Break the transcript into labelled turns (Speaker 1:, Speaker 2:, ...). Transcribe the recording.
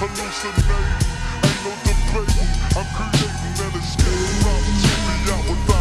Speaker 1: hallucinating. Ain't no debating. I'm creating an escape route. Take me out without.